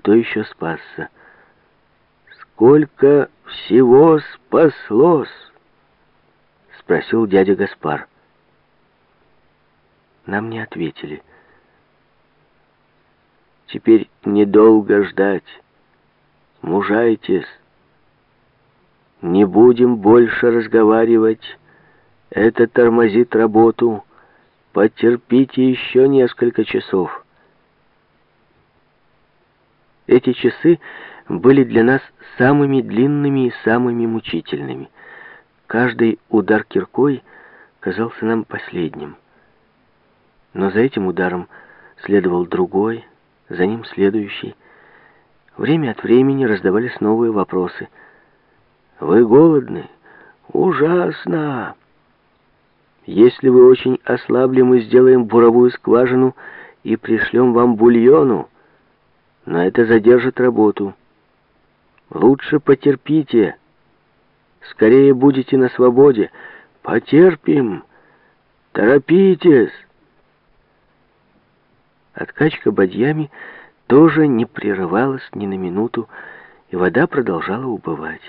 кто еще спасся. «Сколько всего спаслось?» — спросил дядя Гаспар. Нам не ответили. «Теперь недолго ждать. Мужайтесь. Не будем больше разговаривать. Это тормозит работу. Потерпите еще несколько часов». Эти часы были для нас самыми длинными и самыми мучительными. Каждый удар киркой казался нам последним. Но за этим ударом следовал другой, за ним следующий. Время от времени раздавались новые вопросы. «Вы голодны? Ужасно! Если вы очень ослабли, мы сделаем буровую скважину и пришлем вам бульону, но это задержит работу». Лучше потерпите. Скорее будете на свободе. Потерпим. Торопитесь. Откачка бадьями тоже не прерывалась ни на минуту, и вода продолжала убывать.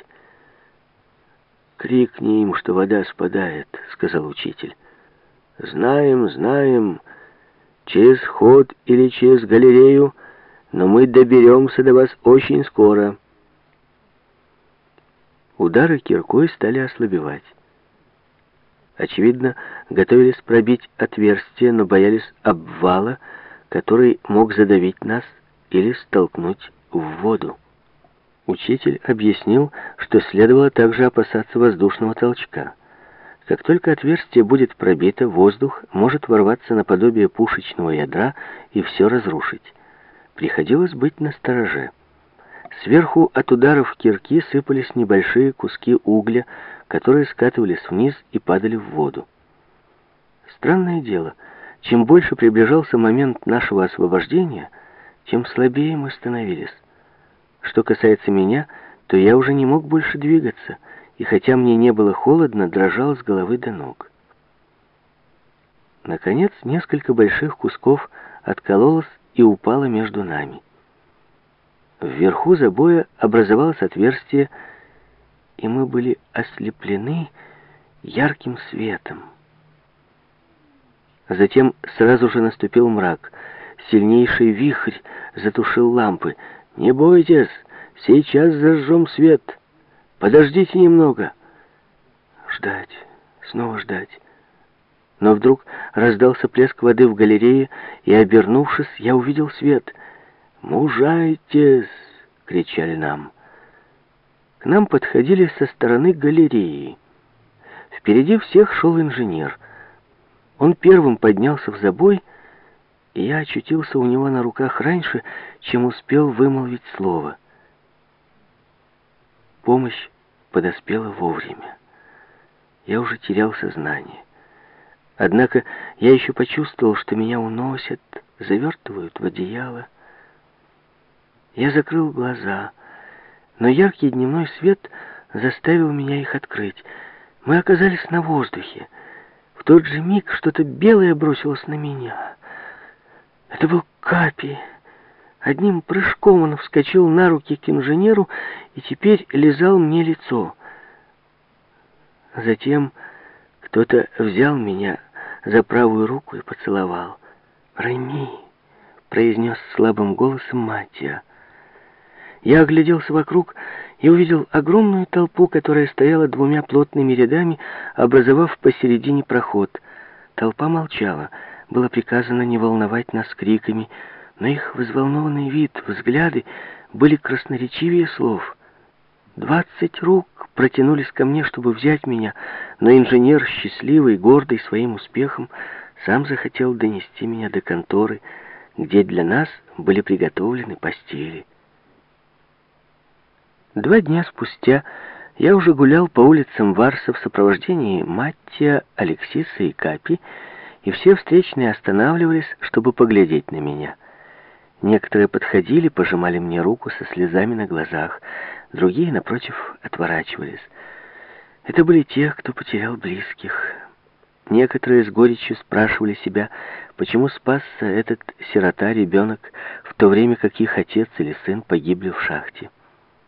«Крикни им, что вода спадает», — сказал учитель. «Знаем, знаем, через ход или через галерею, но мы доберемся до вас очень скоро». Удары киркой стали ослабевать. Очевидно, готовились пробить отверстие, но боялись обвала, который мог задавить нас или столкнуть в воду. Учитель объяснил, что следовало также опасаться воздушного толчка. Как только отверстие будет пробито, воздух может ворваться наподобие пушечного ядра и все разрушить. Приходилось быть настороже. Сверху от ударов кирки сыпались небольшие куски угля, которые скатывались вниз и падали в воду. Странное дело, чем больше приближался момент нашего освобождения, тем слабее мы становились. Что касается меня, то я уже не мог больше двигаться, и хотя мне не было холодно, дрожал с головы до ног. Наконец, несколько больших кусков откололось и упало между нами. Вверху забоя образовалось отверстие, и мы были ослеплены ярким светом. Затем сразу же наступил мрак. Сильнейший вихрь затушил лампы. «Не бойтесь, сейчас зажжем свет. Подождите немного». Ждать, снова ждать. Но вдруг раздался плеск воды в галерее, и, обернувшись, я увидел свет — «Мужайтесь!» — кричали нам. К нам подходили со стороны галереи. Впереди всех шел инженер. Он первым поднялся в забой, и я очутился у него на руках раньше, чем успел вымолвить слово. Помощь подоспела вовремя. Я уже терял сознание. Однако я еще почувствовал, что меня уносят, завертывают в одеяло. Я закрыл глаза, но яркий дневной свет заставил меня их открыть. Мы оказались на воздухе. В тот же миг что-то белое бросилось на меня. Это был Капи. Одним прыжком он вскочил на руки к инженеру и теперь лизал мне лицо. Затем кто-то взял меня за правую руку и поцеловал. «Реми», — произнес слабым голосом Матья. Я огляделся вокруг и увидел огромную толпу, которая стояла двумя плотными рядами, образовав посередине проход. Толпа молчала. Было приказано не волновать нас криками, но их взволнованный вид, взгляды были красноречивее слов. Двадцать рук протянулись ко мне, чтобы взять меня, но инженер, счастливый, гордый своим успехом, сам захотел донести меня до конторы, где для нас были приготовлены постели. Два дня спустя я уже гулял по улицам Варса в сопровождении Маттия, Алексиса и Капи, и все встречные останавливались, чтобы поглядеть на меня. Некоторые подходили, пожимали мне руку со слезами на глазах, другие, напротив, отворачивались. Это были те, кто потерял близких. некоторые с горечью спрашивали себя, почему спасся этот сирота-ребенок, в то время как их отец или сын погибли в шахте.